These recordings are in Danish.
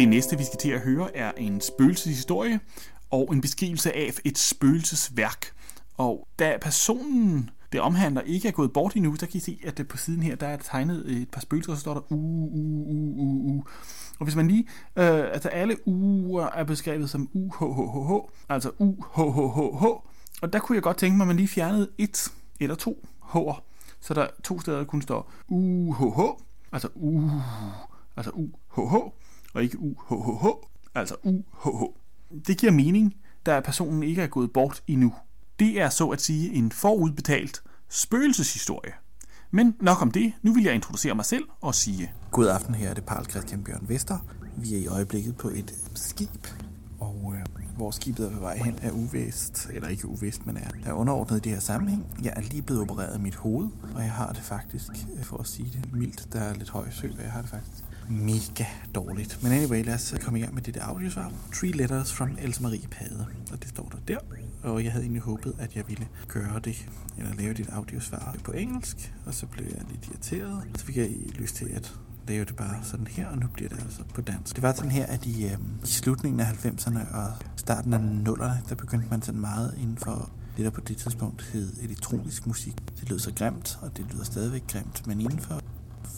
Det næste, vi skal til at høre, er en spøgelseshistorie og en beskrivelse af et spøgelsesværk. Og da personen, det omhandler, ikke er gået bort endnu, der kan I se, at på siden her, der er tegnet et par spøgelser, og så står der u, u, u, u, u. Og hvis man lige, øh, altså alle u'er er beskrevet som u, h, h, h, h, altså u, h, h, h, h. Og der kunne jeg godt tænke mig, at man lige fjernede et eller to h'er. Så der to steder kun står u, h, h, altså u, altså u, h, h, og ikke UHHH, altså UHH. Det giver mening, da personen ikke er gået bort endnu. Det er så at sige en forudbetalt spøgelseshistorie. Men nok om det. Nu vil jeg introducere mig selv og sige... God aften, her er det Parl Christian Bjørn Vester. Vi er i øjeblikket på et skib, og øh, hvor skibet er på vej hen er uvist, eller ikke uvist, men er, er underordnet i det her sammenhæng. Jeg er lige blevet opereret i mit hoved, og jeg har det faktisk, øh, for at sige det mildt, der er lidt høj sø, og jeg har det faktisk mega dårligt. Men anyway, lad os komme i gang med det der audiosvar. Three letters from Else Marie Pade, og det står der der. Og jeg havde egentlig håbet, at jeg ville gøre det, eller lave dit audiosvar på engelsk, og så blev jeg lidt irriteret. Så fik jeg lyst til at lave det bare sådan her, og nu bliver det altså på dansk. Det var sådan her, at i, øh, i slutningen af 90'erne og starten af 0'erne, der begyndte man sådan meget inden for det, der på det tidspunkt hed elektronisk musik. Det lød så grimt, og det lyder stadigvæk grimt, men inden for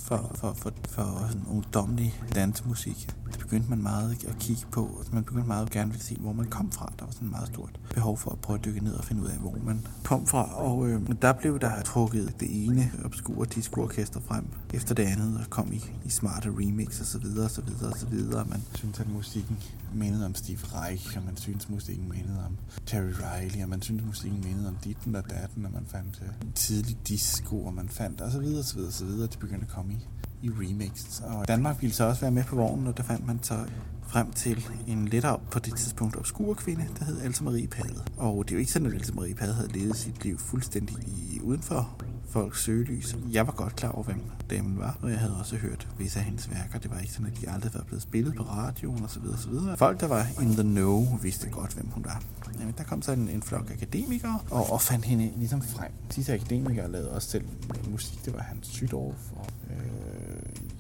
for, for, for, for sådan ungdomlig dansemusik. Det begyndte man meget at kigge på. Altså, man begyndte meget at gerne ville se, hvor man kom fra. Der var sådan meget stort behov for at prøve at dykke ned og finde ud af, hvor man kom fra. Og øh, der blev der trukket det ene obskure discoorkester frem efter det andet og kom i, i smarte remix og så videre og så videre og så videre. Man synes, at musikken mindede om Steve Reich, og man synes, musikken mindede om Terry Riley, og man synes, musikken mindede om ditten og datten, og man fandt øh, tidlig disco, og man fandt og så videre og så videre og så videre. Det begyndte at komme i i remix. Og Danmark ville så også være med på vognen, og der fandt man så frem til en lettere på det tidspunkt obskur kvinde, der hed Else Marie Pade. Og det er jo ikke sådan, at Else Marie Pade havde levet sit liv fuldstændig i, udenfor folks søgelys. Jeg var godt klar over, hvem damen var, og jeg havde også hørt visse af hendes værker. Det var ikke sådan, at de aldrig var blevet spillet på radioen osv. osv. Folk, der var in the know, vidste godt, hvem hun var. Jamen, der kom så en, en flok akademikere og, og fandt hende ligesom frem. Disse akademikere lavede også selv musik. Det var hans sygdom for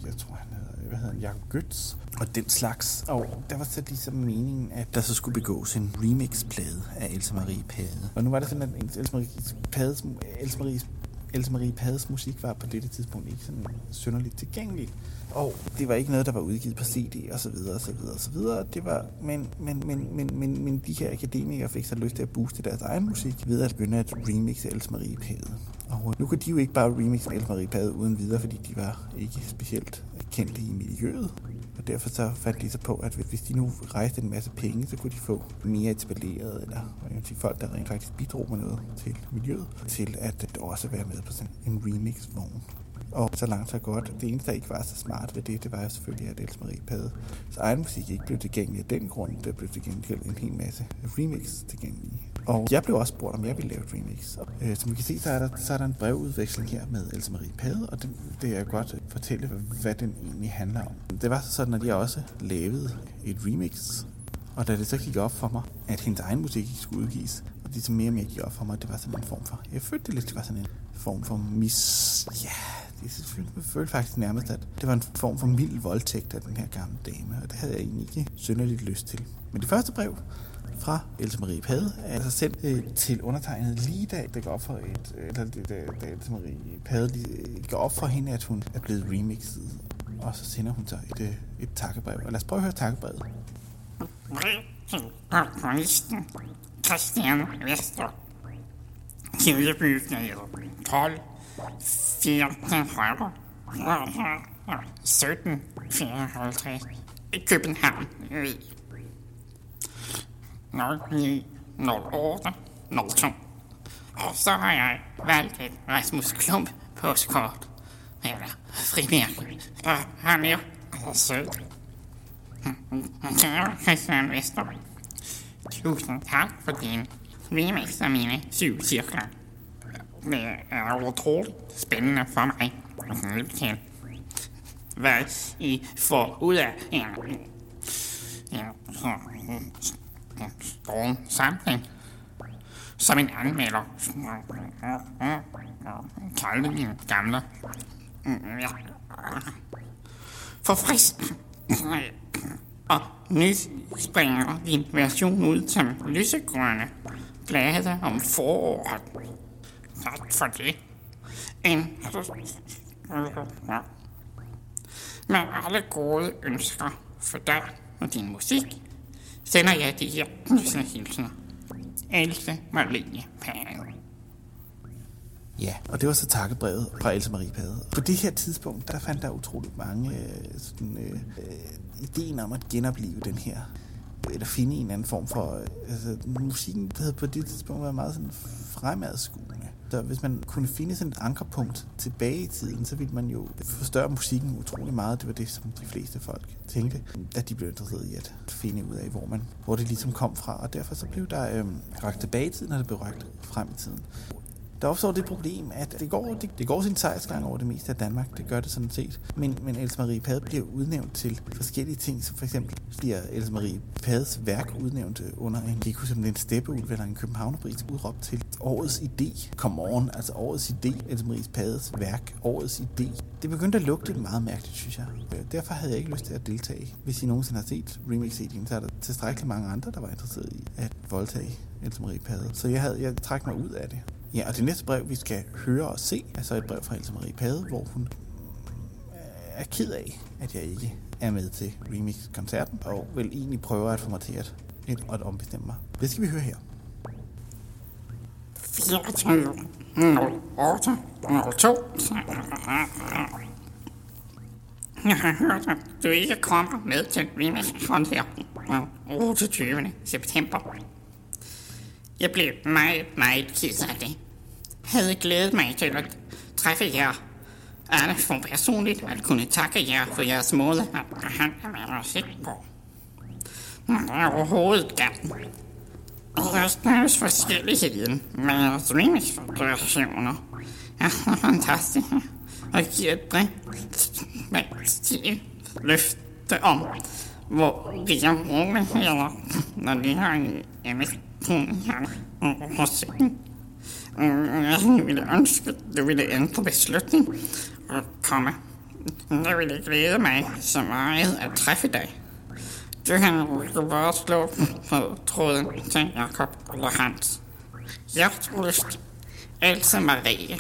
jeg tror, han hedder, hvad hedder han, Jacob Götz, og den slags. Og der var så ligesom meningen, at der så skulle begås en remix-plade af Else Marie Pade. Og nu var det sådan, at Else Marie Pades, Else Marie Else Marie Pades musik var på dette tidspunkt ikke sådan synderligt tilgængelig. Og det var ikke noget, der var udgivet på CD og så videre og så videre og så videre. Det var, men, men, men, men, men, men de her akademikere fik så lyst til at booste deres egen musik ved at begynde at remixe Else Marie Pade. Og nu kunne de jo ikke bare remixe Else Marie Pade uden videre, fordi de var ikke specielt kendte i miljøet. Og derfor så fandt de så på, at hvis de nu rejste en masse penge, så kunne de få mere etableret, eller sige, folk, der rent faktisk bidrog med noget til miljøet, til at også være med på sådan en remix-vogn. Og så langt så godt. Det eneste, der ikke var så smart ved det, det var selvfølgelig, at Else Marie Pade så egen musik ikke blev tilgængelig af den grund. Der blev tilgængelig en hel masse remix tilgængelige. Og jeg blev også spurgt, om jeg ville lave et remix. Og, øh, som vi kan se, så er, der, så er der en brevudveksling her med Else Marie Pade, og det, det er godt fortælle, hvad den egentlig handler om. Det var sådan, at jeg også lavede et remix, og da det så gik op for mig, at hendes egen musik ikke skulle udgives, og det som mere og mere gik op for mig, det var sådan en form for, jeg følte det lidt, det var sådan en form for mis, ja, jeg følte faktisk nærmest, at det var en form for mild voldtægt af den her gamle dame, og det havde jeg egentlig ikke synderligt lyst til. Men det første brev fra Else Marie Pade altså sendt øh, til undertegnet lige da det går op for et, øh, eller da, da, Else Marie Pade lige, øh, går op for hende, at hun er blevet remixet. Og så sender hun så et, øh, et takkebrev. Og lad os prøve at høre takkebrevet. Brev til pensionisten Christian Vester. Kirkebygningen 12 14 højre. 17 54 København. 09 08 02. Og så har jeg valgt et Rasmus Klump postkort. Eller frimærke. Og han er jo sød. Hm, kære Christian Vester. Tusind tak for din remix af mine syv cirkler. Det er utroligt spændende for mig at lytte til, hvad I får ud af en, en, en, en stor samling, som en anmelder. Kaldte min gamle. For frisk. Og nu springer din version ud som lysegrønne. Blade om foråret. Tak for det. En med alle gode ønsker. For dig og din musik, sender jeg de her hilsener. Else Marlene Pade. Ja, og det var så takkebrevet fra Else Marie Pade. På det her tidspunkt, der fandt der utrolig mange øh, sådan, øh, ideen om at genopleve den her eller finde en anden form for... øh, Altså, musikken havde på det tidspunkt været meget sådan fremadskuende. Så hvis man kunne finde sådan et ankerpunkt tilbage i tiden, så ville man jo forstørre musikken utrolig meget. Det var det, som de fleste folk tænkte, da de blev interesseret i at finde ud af, hvor, man, hvor det ligesom kom fra. Og derfor så blev der øh, ragt tilbage i tiden, og det blev ragt frem i tiden. Der opstår det problem, at det går, det, det går sin sejrsgang over det meste af Danmark. Det gør det sådan set. Men, men Else Marie Pad bliver udnævnt til forskellige ting, som for eksempel bliver Else Marie Pads værk udnævnt øh, under en gikus som den steppeulv eller en københavnerpris udråbt til årets idé. Come on, altså årets idé, Else Marie Pads værk, årets idé. Det begyndte at lugte meget mærkeligt, synes jeg. Øh, derfor havde jeg ikke lyst til at deltage. Hvis I nogensinde har set remix-CD'en, så er der tilstrækkeligt mange andre, der var interesseret i at voldtage Else Marie Pade. Så jeg, havde, jeg trak mig ud af det. Ja, og det næste brev, vi skal høre og se, er så et brev fra Else Marie Pade, hvor hun øh, er ked af, at jeg ikke er med til remix-koncerten, og vil egentlig prøve at få mig til at, at, at ombestemme mig. Det skal vi høre her. 24 08 02. Jeg har hørt, at du ikke kommer med til remix-koncerten den 28. september. Jeg blev meget, meget ked af det. Havde glædet mig til at træffe jer alle for personligt at kunne takke jer for jeres måde at behandle mig og musik på. Men det er overhovedet galt. Jeg synes forskelligheden med jeres remix-versioner er så fantastisk og giver et bredt løfte om, hvor vi er muligheder, når de har en emission her musikken. Jeg ville ønske, at du ville ændre beslutning og komme. Jeg ville glæde mig så meget at træffe dig. Du kan jo bare slå på tråden til Jakob eller Hans. Hjerteløst. Else Marie.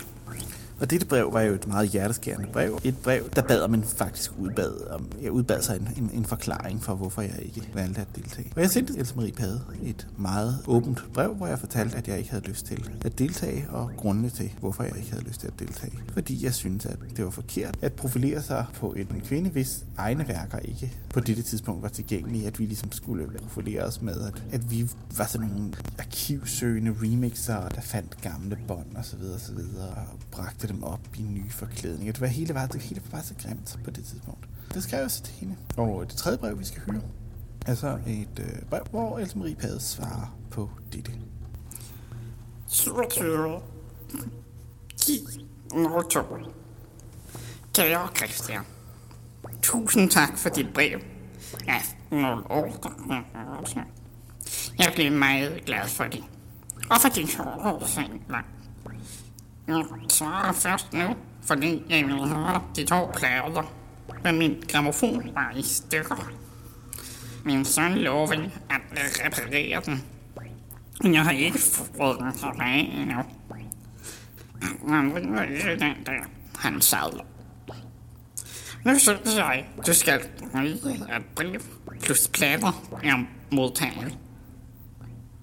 Og dette brev var jo et meget hjerteskærende brev. Et brev, der bad om en faktisk udbad, om, jeg udbad sig en, en, en forklaring for, hvorfor jeg ikke valgte at deltage. Og jeg sendte Else Marie Pade et meget åbent brev, hvor jeg fortalte, at jeg ikke havde lyst til at deltage, og grundene til, hvorfor jeg ikke havde lyst til at deltage. Fordi jeg synes, at det var forkert at profilere sig på en kvinde, hvis egne værker ikke på dette tidspunkt var tilgængelige, at vi ligesom skulle profilere os med, at, at vi var sådan nogle arkivsøgende remixer, der fandt gamle bånd og så videre og så videre, og bragte dem op i nye forklædninger. Det var hele, var, det hele var så grimt på det tidspunkt. Det skrev jeg så til hende. Og det tredje brev, vi skal høre, er så et øh, brev, hvor Else Marie Pade svarer på dette. 27. 10. 02. Kære Christian, tusind tak for dit brev. Ja, 08. Jeg blev meget glad for det. Og for din oversendelse. Jeg svarer først nu, fordi jeg vil høre de to plader. Men min gramofon var i stykker. Min søn lovede at reparere den. Men jeg har ikke fået den tilbage endnu. Han ringer ikke den der, han sadler. Nu synes jeg, du skal vide, at brev plus plader er modtaget.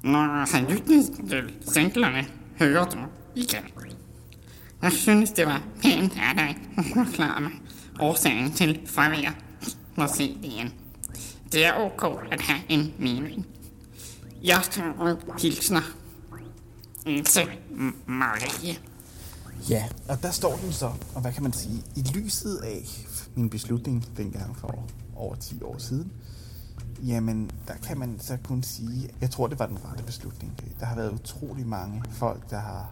Når han lyttede til singlerne, hører du igen. Jeg synes, det var pænt af dig at forklare mig årsagen til fravær på CD'en. Det er ok at have en mening. Jeg tager hilsner. Else Marie. Ja, og der står den så, og hvad kan man sige, i lyset af min beslutning dengang for over 10 år siden, jamen der kan man så kun sige, jeg tror det var den rette beslutning. Der har været utrolig mange folk, der har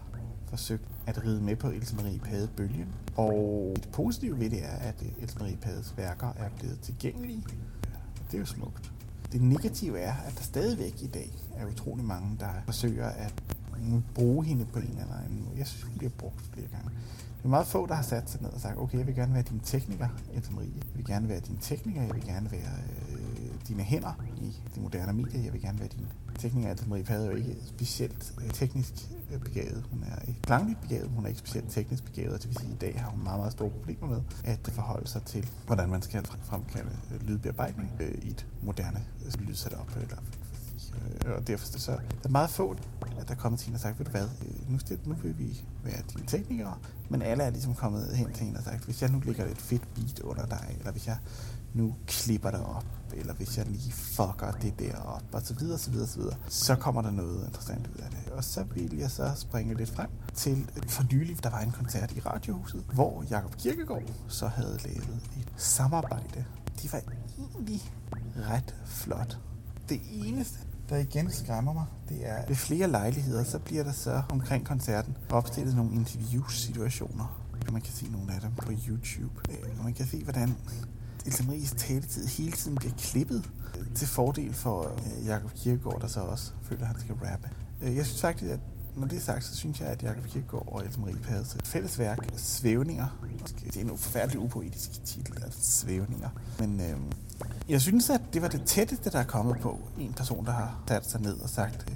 forsøgt at ride med på Else Marie Pade bølgen. Og det positive ved det er, at øh, Else Marie Pades værker er blevet tilgængelige. Det er jo smukt. Det negative er, at der stadigvæk i dag er utrolig mange, der forsøger at bruge hende på en eller anden måde. Jeg synes, hun bliver brugt flere gange. Det er meget få, der har sat sig ned og sagt, okay, jeg vil gerne være din tekniker, Else Marie. Jeg vil gerne være din tekniker, jeg vil gerne være øh, dine hænder i de moderne medier. Jeg vil gerne være din tekniker. Altså Marie Pade er jo ikke specielt øh, teknisk øh, begavet. Hun er ikke klangligt begavet, hun er ikke specielt teknisk begavet. Det vil sige, at i dag har hun meget, meget store problemer med at forholde sig til, hvordan man skal fremkalde øh, lydbearbejdning i et moderne altså, lydsetup. Eller, og derfor så, der er meget få, at der er kommet til hende og sagt, ved du hvad, nu, nu, nu vil vi være dine teknikere, men alle er ligesom kommet hen til hende og sagt, hvis jeg nu lægger et fedt beat under dig, eller hvis jeg nu klipper det op, eller hvis jeg lige fucker det der op, og så videre, så videre, så videre, så kommer der noget interessant ud af det. Og så vil jeg så springe lidt frem til for nylig, der var en koncert i Radiohuset, hvor Jakob Kirkegaard så havde lavet et samarbejde. Det var egentlig ret flot. Det eneste, der igen skræmmer mig, det er, ved flere lejligheder, så bliver der så omkring koncerten opstillet nogle interviewsituationer. Man kan se nogle af dem på YouTube. Øh, og man kan se, hvordan Else Maries taletid hele tiden bliver klippet til fordel for øh, Jakob Kirkegaard, der så også føler, at han skal rappe. Øh, jeg synes faktisk, at når det er sagt, så synes jeg, at Jakob Kirkegaard og Else Marie Pades fælles værk, Svævninger, det er en forfærdelig upoetisk titel, altså Svævninger, men øh, jeg synes, at det var det tætteste, der er kommet på en person, der har sat sig ned og sagt, øh,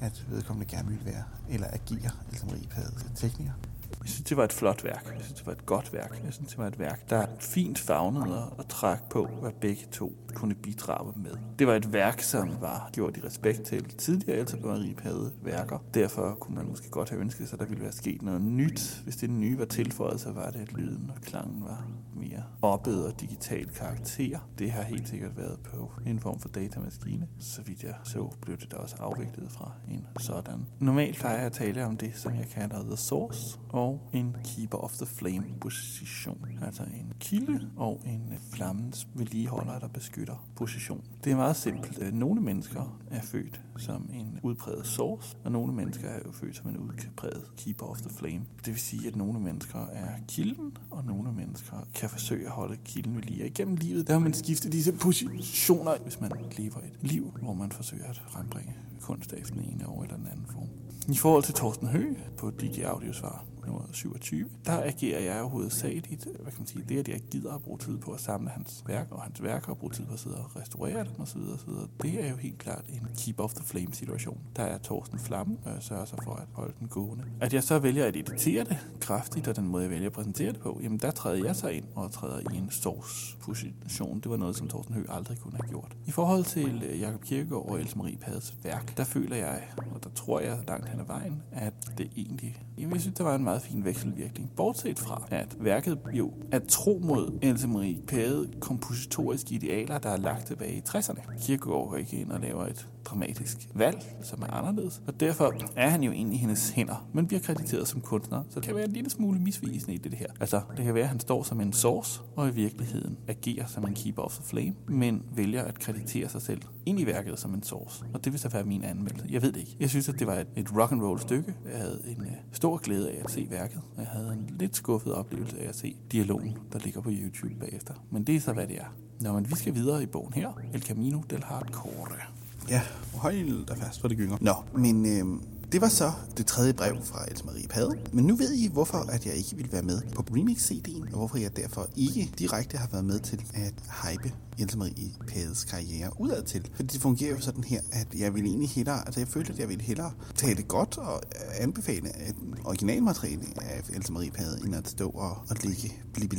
at vedkommende gerne vil være, eller agere Else Marie Pades tekniker. Jeg synes, det var et flot værk. Jeg synes, det var et godt værk. Jeg synes, det var et værk, der fint fagnede og trak på, hvad begge to kunne bidrage med. Det var et værk, som var gjort i respekt til tidligere Elsa Marie Pade værker. Derfor kunne man måske godt have ønsket sig, at der ville være sket noget nyt. Hvis det nye var tilføjet, så var det, at lyden og klangen var mere oppet og digital karakter. Det har helt sikkert været på en form for datamaskine. Så vidt jeg så, blev det da også afviklet fra en sådan. Normalt plejer jeg at tale om det, som jeg kalder The Source, og en Keeper of the Flame position. Altså en kilde og en flammens vedligeholder, der beskytter position. Det er meget simpelt. Øh, nogle mennesker er født som en udpræget source, og nogle mennesker er jo født som en udpræget Keeper of the Flame. Det vil sige, at nogle mennesker er kilden, og nogle mennesker kan forsøge at holde kilden ved lige. Igennem livet, der har man skiftet disse positioner, hvis man lever et liv, hvor man forsøger at frembringe kunst af den ene over eller den anden form. I forhold til Torsten Hø på Digi Audiosvar nummer 27, der agerer jeg jo hovedsageligt, hvad kan man sige, det at jeg gider at bruge tid på at samle hans værk, og hans værker og bruge tid på at sidde og restaurere dem osv. osv. Det er jo helt klart en keep off the flame situation. Der er Torsten Flamme, og jeg sørger sig for at holde den gående. At jeg så vælger at editere det kraftigt, og den måde jeg vælger at præsentere det på, jamen der træder jeg så ind og træder i en source position. Det var noget, som Torsten Hø aldrig kunne have gjort. I forhold til øh, Jakob Kirkegaard og Else Marie Pades værk, der føler jeg, og der tror jeg langt hen ad vejen, at det egentlig, jeg synes, der var en meget fin vekselvirkning. Bortset fra, at værket jo at tro mod Else Marie Pade kompositoriske idealer, der er lagt tilbage i 60'erne. Kirkegaard går ikke ind og laver et dramatisk valg, som er anderledes. Og derfor er han jo egentlig i hendes hænder, men bliver krediteret som kunstner. Så det kan være en lille smule misvisende i det her. Altså, det kan være, at han står som en source, og i virkeligheden agerer som en keeper of the flame, men vælger at kreditere sig selv ind i værket som en source. Og det vil så være min anmeldelse. Jeg ved det ikke. Jeg synes, at det var et, et rock and roll stykke. Jeg havde en uh, stor glæde af at se værket, og jeg havde en lidt skuffet oplevelse af at se dialogen, der ligger på YouTube bagefter. Men det er så, hvad det er. Nå, men vi skal videre i bogen her. El Camino del Hardcore. Ja, hold da fast, for det gynger. Nå, men øh, det var så det tredje brev fra Else Marie Pade. Men nu ved I, hvorfor at jeg ikke ville være med på remix-CD'en, og hvorfor jeg derfor ikke direkte har været med til at hype Else Marie Pades karriere udad til. Fordi det fungerer jo sådan her, at jeg ville egentlig hellere, altså jeg følte, at jeg ville hellere tale godt og anbefale et originalmateriale af Else Marie Pade, end at stå og, og ligge blibbe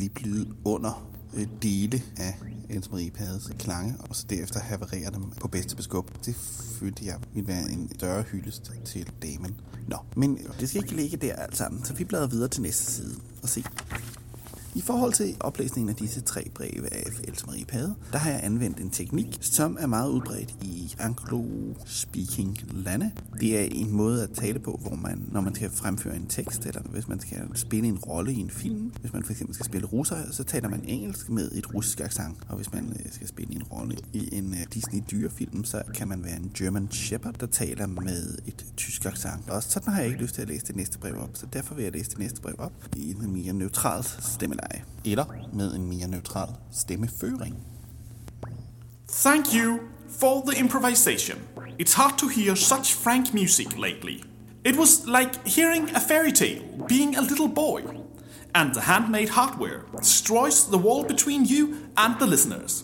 under Øh, dele af Else Marie Pades klange, og så derefter haverere dem på bedste beskub. Det følte jeg ville være en større hyldest til damen. Nå, men det skal ikke ligge der alt sammen, så vi bladrer videre til næste side og se. I forhold til oplæsningen af disse tre breve af Else Marie Pade, der har jeg anvendt en teknik, som er meget udbredt i anglo-speaking lande. Det er en måde at tale på, hvor man, når man skal fremføre en tekst, eller hvis man skal spille en rolle i en film, hvis man fx skal spille russer, så taler man engelsk med et russisk accent. Og hvis man øh, skal spille en rolle i en øh, Disney dyrefilm, så kan man være en German Shepherd, der taler med et tysk accent. Og sådan har jeg ikke lyst til at læse det næste brev op, så derfor vil jeg læse det næste brev op i en mere neutral stemmeleje. Eller med en neutral. Thank you for the improvisation. It's hard to hear such frank music lately. It was like hearing a fairy tale, being a little boy. And the handmade hardware destroys the wall between you and the listeners.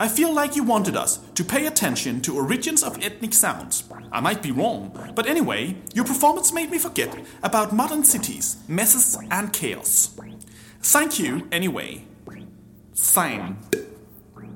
I feel like you wanted us to pay attention to origins of ethnic sounds. I might be wrong, but anyway, your performance made me forget about modern cities, messes, and chaos. Thank you anyway. Signed.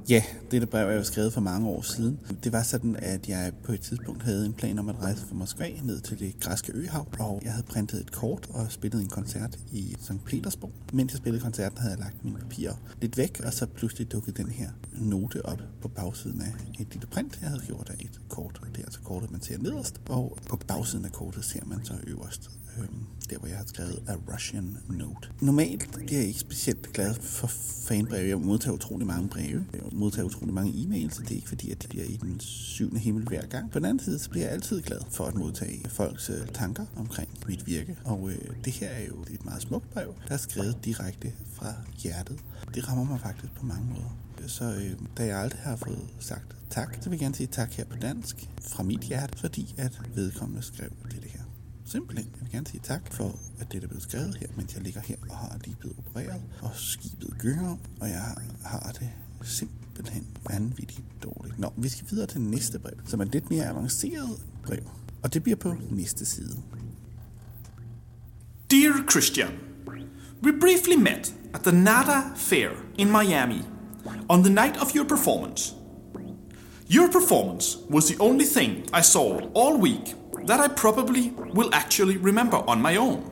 Ja, dette brev er jo skrevet for mange år siden. Det var sådan, at jeg på et tidspunkt havde en plan om at rejse fra Moskva ned til det græske øhav, og jeg havde printet et kort og spillet en koncert i St. Petersborg. Mens jeg spillede koncerten, havde jeg lagt mine papirer lidt væk, og så pludselig dukkede den her note op på bagsiden af et lille print, jeg havde gjort af et kort. Og Det er altså kortet, man ser nederst, og på bagsiden af kortet ser man så øverst øh, der hvor jeg har skrevet A Russian Note. Normalt bliver jeg ikke specielt glad for fanbreve. Jeg modtager utrolig mange breve. Jeg modtager utrolig mange e-mails, så det er ikke fordi, at det bliver i den syvende himmel hver gang. På den anden side, så bliver jeg altid glad for at modtage folks øh, tanker omkring mit virke. Og øh, det her er jo et meget smukt brev, der er skrevet direkte fra hjertet. Det rammer mig faktisk på mange måder. Så øh, da jeg aldrig har fået sagt tak, så vil jeg gerne sige tak her på dansk fra mit hjerte, fordi at vedkommende skrev det her. Simpelthen. Jeg vil gerne sige tak for, at det er blevet skrevet her, mens jeg ligger her og har lige blevet opereret, og skibet gynger, og jeg har det simpelthen vanvittigt dårligt. Nå, vi skal videre til næste brev, som er lidt mere avanceret brev, og det bliver på næste side. Dear Christian, we briefly met at the NADA Fair in Miami on the night of your performance. Your performance was the only thing I saw all week that I probably will actually remember on my own.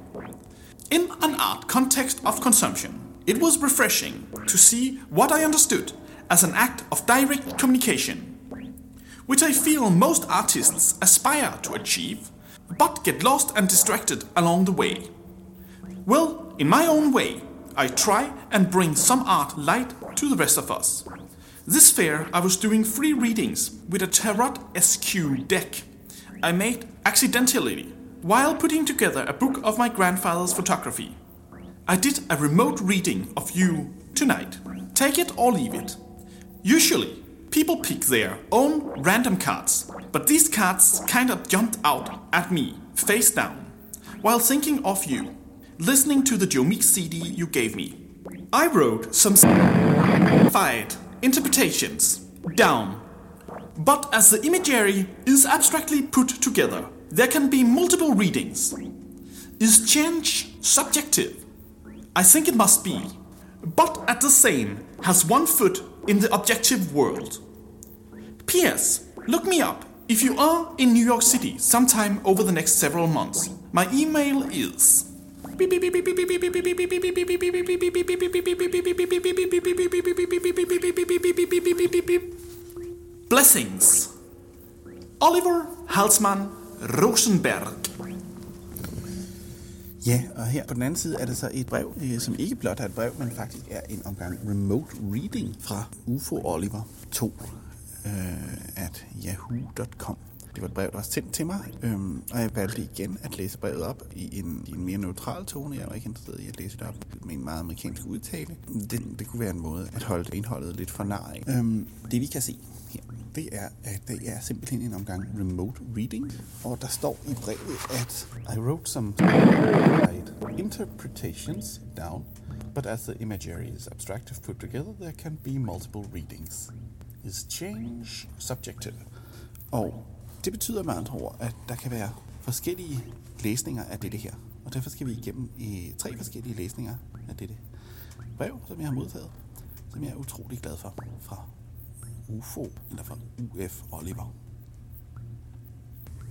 In an art context of consumption, it was refreshing to see what I understood as an act of direct communication, which I feel most artists aspire to achieve, but get lost and distracted along the way. Well, in my own way, I try and bring some art light to the rest of us. This fair, I was doing free readings with a Tarot SQ deck I made accidentally while putting together a book of my grandfather's photography. I did a remote reading of you tonight. Take it or leave it. Usually, people pick their own random cards, but these cards kind of jumped out at me, face down, while thinking of you, listening to the Joe CD you gave me. I wrote some fired interpretations down but as the imagery is abstractly put together, there can be multiple readings. Is change subjective? I think it must be, but at the same has one foot in the objective world. P.S. Look me up if you are in New York City sometime over the next several months. My email is Blessings. Oliver Halsman Rosenberg. Ja, og her på den anden side er det så et brev, øh, som ikke blot er et brev, men faktisk er en omgang remote reading fra UFO Oliver 2 øh, at yahoo.com. Det var et brev, der var sendt til mig, øhm, og jeg valgte igen at læse brevet op i en, i en mere neutral tone. Jeg var ikke interesseret i at læse det op med en meget amerikansk udtale. Det, det kunne være en måde at holde indholdet lidt for nar. Øhm, det vi kan se her, det er, at det er simpelthen en omgang remote reading. Og der står i brevet, at I wrote some interpretations down, but as the imagery is abstractive put together, there can be multiple readings. Is change subjective? Og det betyder med andre ord, at der kan være forskellige læsninger af dette her. Og derfor skal vi igennem i tre forskellige læsninger af dette brev, som jeg har modtaget, som jeg er utrolig glad for fra UFO, eller fra UF Oliver.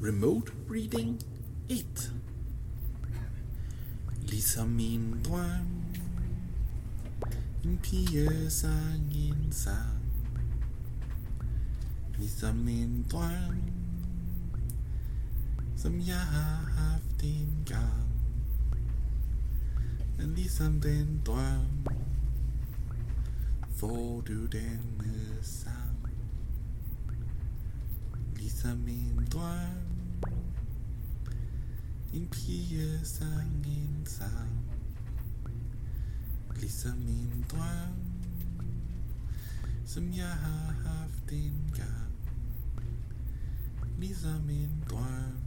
Remote Reading 1 Ligesom min drøm En pige sang en sang Ligesom min drøm Som jeg har haft en gang Men ligesom den drøm Får du denne sang Ligesom en drøm En pige sang en sang. Ligesom en drøm Som jeg har haft en gang Ligesom en drøm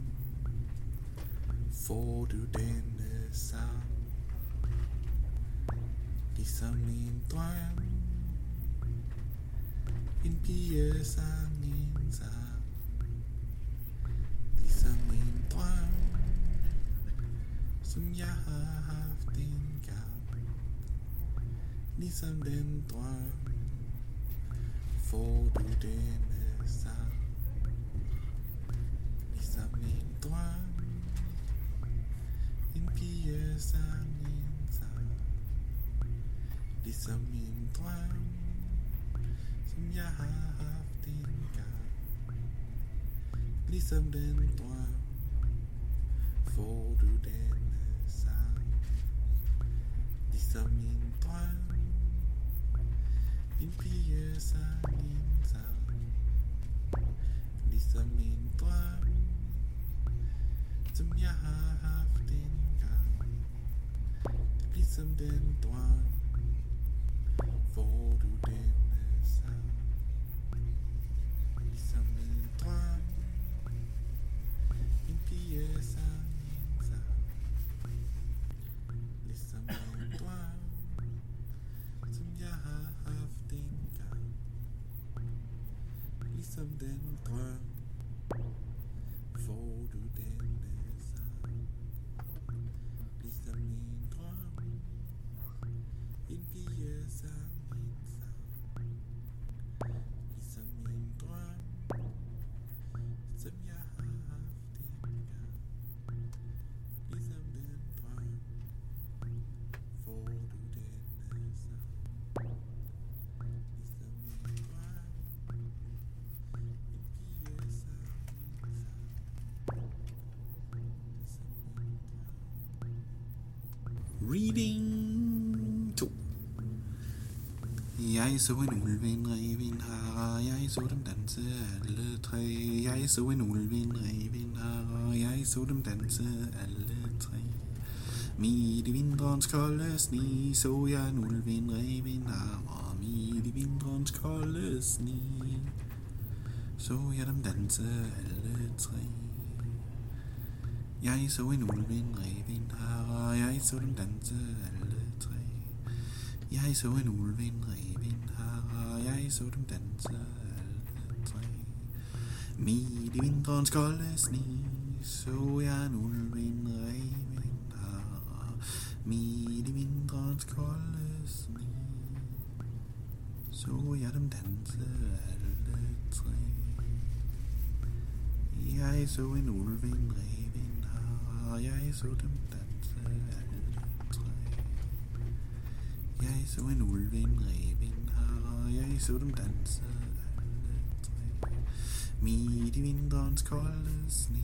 Får du denne sang Ligesom en drøm En pige sang en sang Ligesom en drøm Som jeg har haft den drøm Får du denne sang pige sang en sang Ligesom en drøm Som jeg har haft en gang Ligesom den drøm Får du denne sang Ligesom en drøm En pige sang en sang Ligesom en drøm Som jeg har haft en gang Ligesom den drøm Får du denne sang Ligesom en drøm En pige Reading 2 Jeg så en ulv, en rev, en hare, jeg så dem danse alle tre. Jeg så en ulv, en rev, en hare, jeg så dem danse alle tre. Midt i vinterens kolde sne, så jeg en ulv, en rev, en hare, midt i vinterens kolde sne. Så jeg dem danse alle tre. Jeg så en ulv, en rev, en hare, jeg så dem danse alle tre. Jeg så en ulv, en rev, en hare, jeg så dem danse alle tre. Midt i vinterens kolde sne, så jeg en ulv, en rev, en hare. Midt i vinterens kolde sne, så jeg dem danse alle tre. Jeg så en ulv, en rev, hare, jeg så alle tre. Jeg så en ulv, en rev, en hare, jeg så dem danse alle tre. Midt i vinterens kolde sne,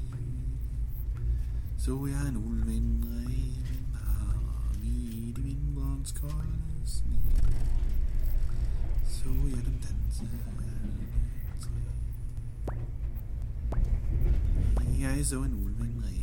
så jeg en ulv, en rev, en hare, midt i vinterens kolde sne. Ulv, rev, en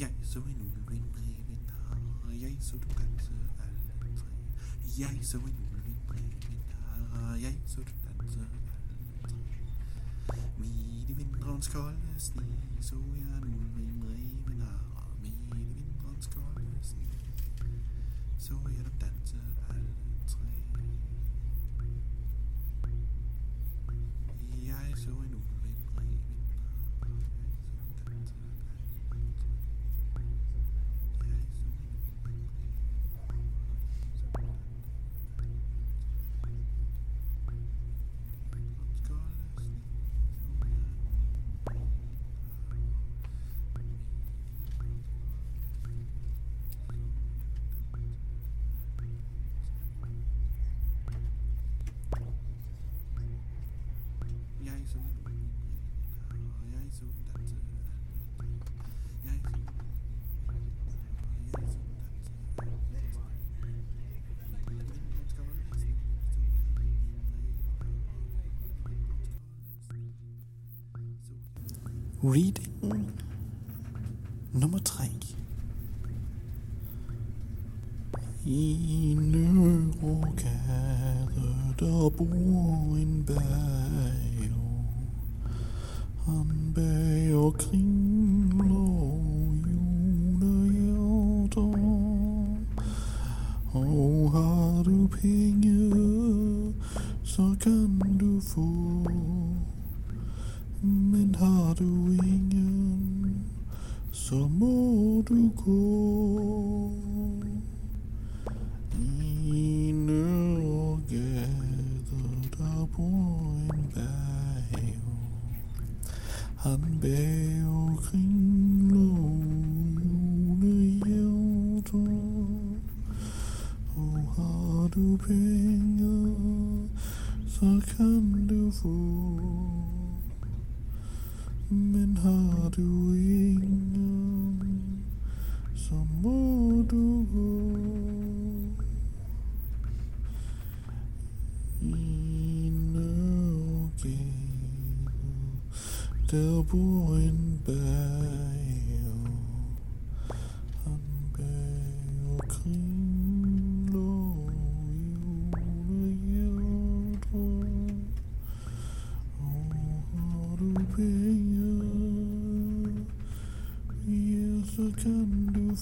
jeg så en ulv, en rev, en hare, jeg så dem danse alle tre. Jeg så en ulv, en en hare, jeg så dem danse alle tre. Midt i vinterens kolde sne, så jeg en ulv, en rev, en hare. Midt i vinterens kolde sne, så jeg dem danse alle tre. Jeg så en Reading nummer 3. I Nørregade, der bor en bager. Han bager kringler julehjerter. Og har du penge, så kan du få. Men har du ingen, så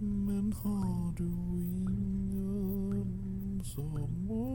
Men har du ingen, så må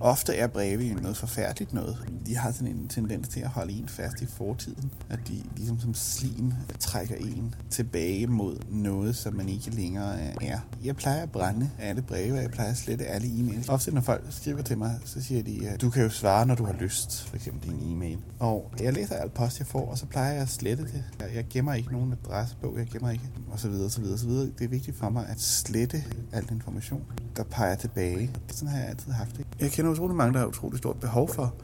Ofte er breve jo noget forfærdeligt noget. De har sådan en tendens til at holde en fast i fortiden. At de ligesom som slim trækker en tilbage mod noget, som man ikke længere øh, er. Jeg plejer at brænde alle breve, og jeg plejer at slette alle e-mails. Ofte når folk skriver til mig, så siger de, at du kan jo svare, når du har lyst, for eksempel din e-mail. Og jeg læser alt post, jeg får, og så plejer jeg at slette det. Jeg- Jeg gemmer ikke nogen adressebog, jeg gemmer ikke, og så videre, så videre, så videre. Det er vigtigt for mig at slette al information, der peger tilbage. Sådan har jeg altid haft det. Jeg kender utrolig mange, der har utrolig stort behov for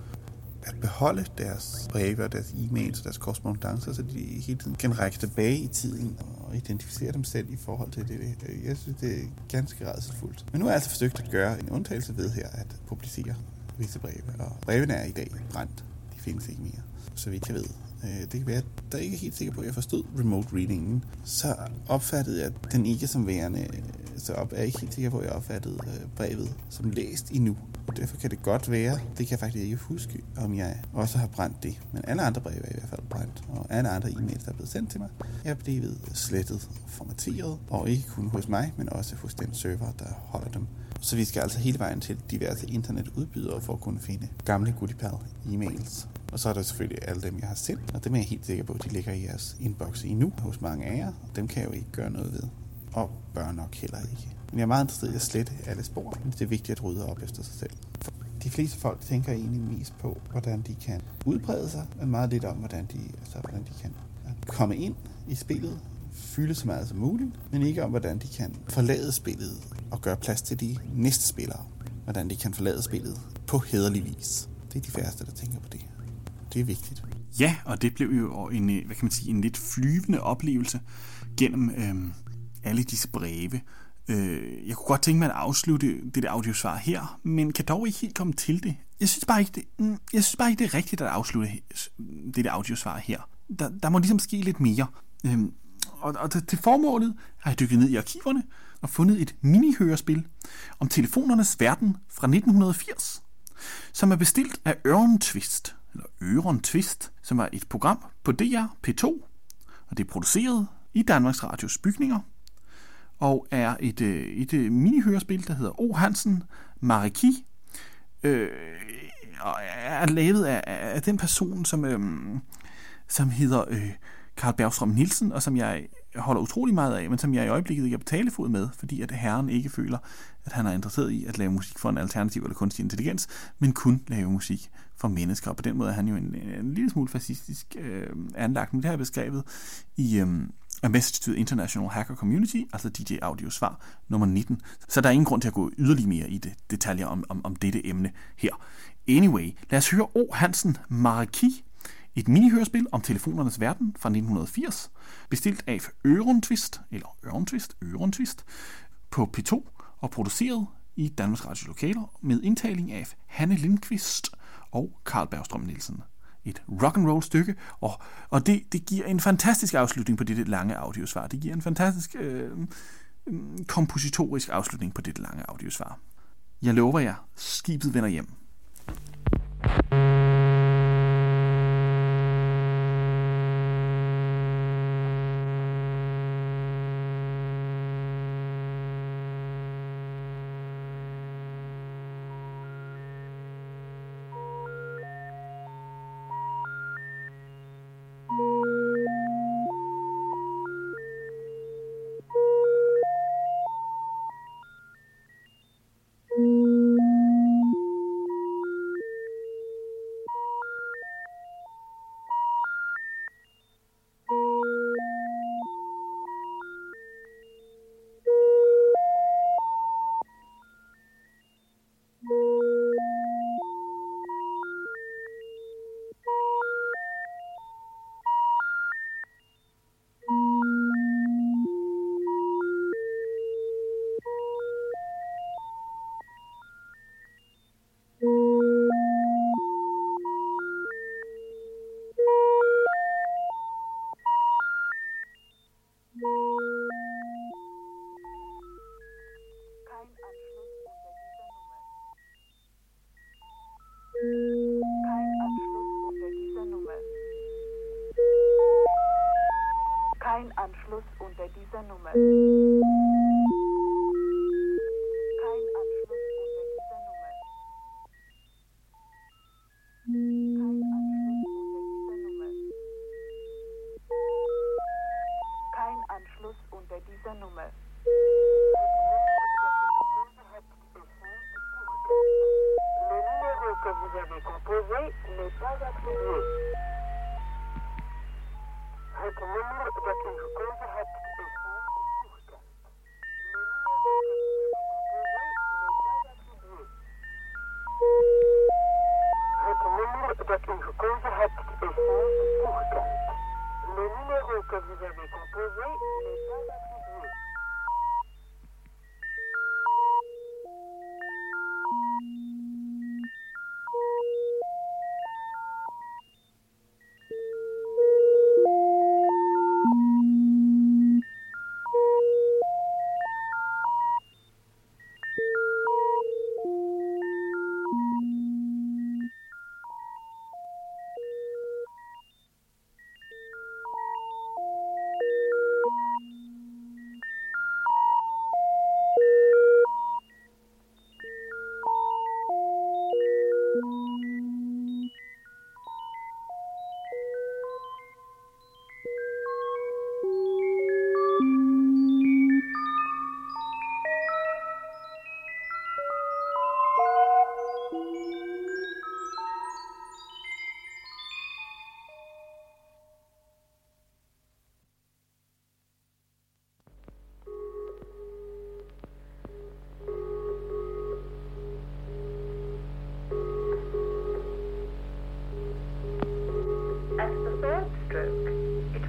at beholde deres breve og deres e-mails og deres korrespondencer, så de hele tiden kan række tilbage i tiden og identificere dem selv i forhold til det. Jeg synes, det er ganske rædselfuldt. Men nu har jeg altså forsøgt at gøre en undtagelse ved her at publicere visse breve, og brevene er i dag brændt. De findes ikke mere, så vidt jeg ved. Øh, det kan være, at der ikke er helt sikker på, at jeg forstod remote readingen. Så opfattede jeg den ikke som værende, så op, er jeg ikke helt sikker på, at jeg opfattede øh, brevet som læst endnu. Og derfor kan det godt være, det kan jeg faktisk ikke huske, om jeg også har brændt det. Men alle andre breve er i hvert fald brændt, og alle andre e-mails, der er blevet sendt til mig, er blevet slettet og formateret, og ikke kun hos mig, men også hos den server, der holder dem. Så vi skal altså hele vejen til diverse internetudbydere for at kunne finde gamle Goodipal e-mails. Og så er der selvfølgelig alle dem, jeg har sendt, og dem er jeg helt sikker på, at de ligger i jeres inbox endnu hos mange af jer. og Dem kan jeg jo ikke gøre noget ved, og bør nok heller ikke. Men jeg er meget interesseret i at slette alle spor, men det er vigtigt at rydde op efter sig selv. For de fleste folk tænker egentlig mest på, hvordan de kan udbrede sig, men meget lidt om, hvordan de, altså, hvordan de kan komme ind i spillet, fylde så meget som muligt, men ikke om, hvordan de kan forlade spillet og gøre plads til de næste spillere. Hvordan de kan forlade spillet på hederlig vis. Det er de færreste, der tænker på det. Det er vigtigt. Ja, og det blev jo en, hvad kan man sige, en lidt flyvende oplevelse gennem øh, alle disse breve. Øh, jeg kunne godt tænke mig at afslutte det der audiosvar her, men kan dog ikke helt komme til det. Jeg synes bare ikke, det, mm, jeg synes bare ikke, det er rigtigt at afslutte det der audiosvar her. Der, der må ligesom ske lidt mere. Øh, og, og til formålet har jeg dykket ned i arkiverne og fundet et mini-hørespil om telefonernes verden fra 1980, som er bestilt af Øren Twist, eller Øren Twist, som var et program på DR P2, og det er produceret i Danmarks Radios bygninger, og er et, øh, et, et mini-hørespil, der hedder O. Hansen Mariki, øh, og er lavet af, af den person, som, øh, som hedder øh, Karl Bergstrøm Nielsen, og som jeg holder utrolig meget af, men som jeg i øjeblikket ikke er på talefod med, fordi at herren ikke føler, at han er interesseret i at lave musik for en alternativ eller kunstig intelligens, men kun lave musik for mennesker. Og på den måde er han jo en, en lille smule fascistisk øh, anlagt, men det har jeg beskrevet i øh, A Message to the International Hacker Community, altså DJ Audio svar nummer 19. Så der er ingen grund til at gå yderligere mere i det, detaljer om, om, om dette emne her. Anyway, lad os høre O. Hansen Maraki et minihørespil om telefonernes verden fra 1980, bestilt af Ørentvist, eller Ørentvist, Ørentvist, på P2 og produceret i Danmarks Radio lokaler med indtaling af Hanne Lindqvist og Karl Bergstrøm Nielsen. Et rock and roll stykke, og, og det, det giver en fantastisk afslutning på dette lange audiosvar. Det giver en fantastisk øh, mm, kompositorisk afslutning på dette lange audiosvar. Jeg lover jer, skibet vender hjem. que Bye. rope.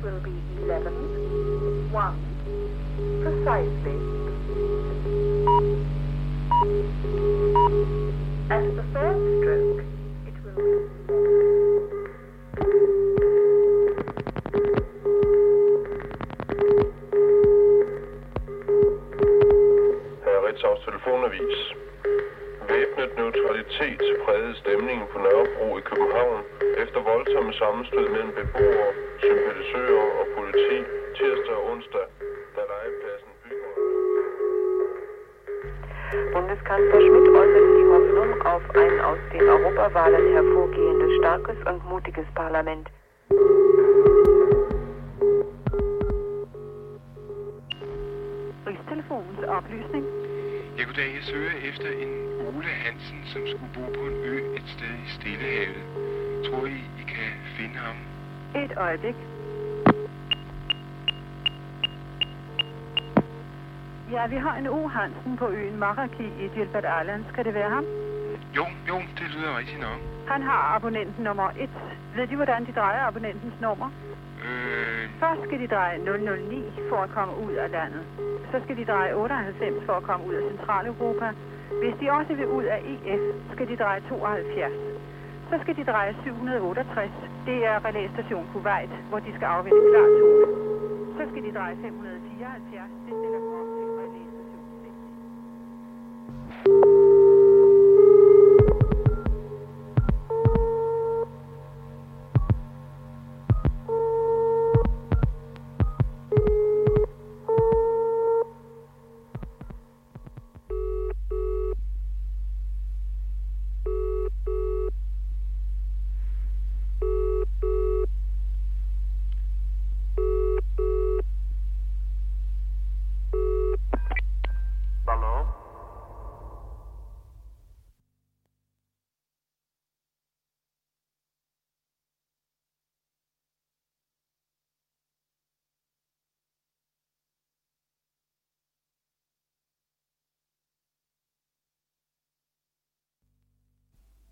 Will be 11, 1, precisely. At the third stroke, it will be... Herre Ritzau's telefonavis. Væbnet neutralitet prægede stemningen på Nørrebro i København efter voldsomme sammenstød ein aus den Europawahlen hervorgehendes starkes und mutiges Parlament. Rigstelefonens oplysning. Ja, goddag. Jeg søger efter en Ole Hansen, som skulle bo på en ø et sted i Stillehavet. Tror I, I kan finde ham? Et øjeblik. Ja, vi har en O. Hansen på øen Maraki i Gilbert Island. Skal det være ham? Jo, det lyder rigtigt nok. Han har abonnenten nummer 1. Ved de, hvordan de drejer abonnentens nummer? Øh, Først skal de dreje 009 for at komme ud af landet. Så skal de dreje 98 for at komme ud af Centraleuropa. Hvis de også vil ud af EF, skal de dreje 72. Så skal de dreje 768. Det er relæstation Kuwait, hvor de skal afvende klar tone. Så skal de dreje 574. Det stiller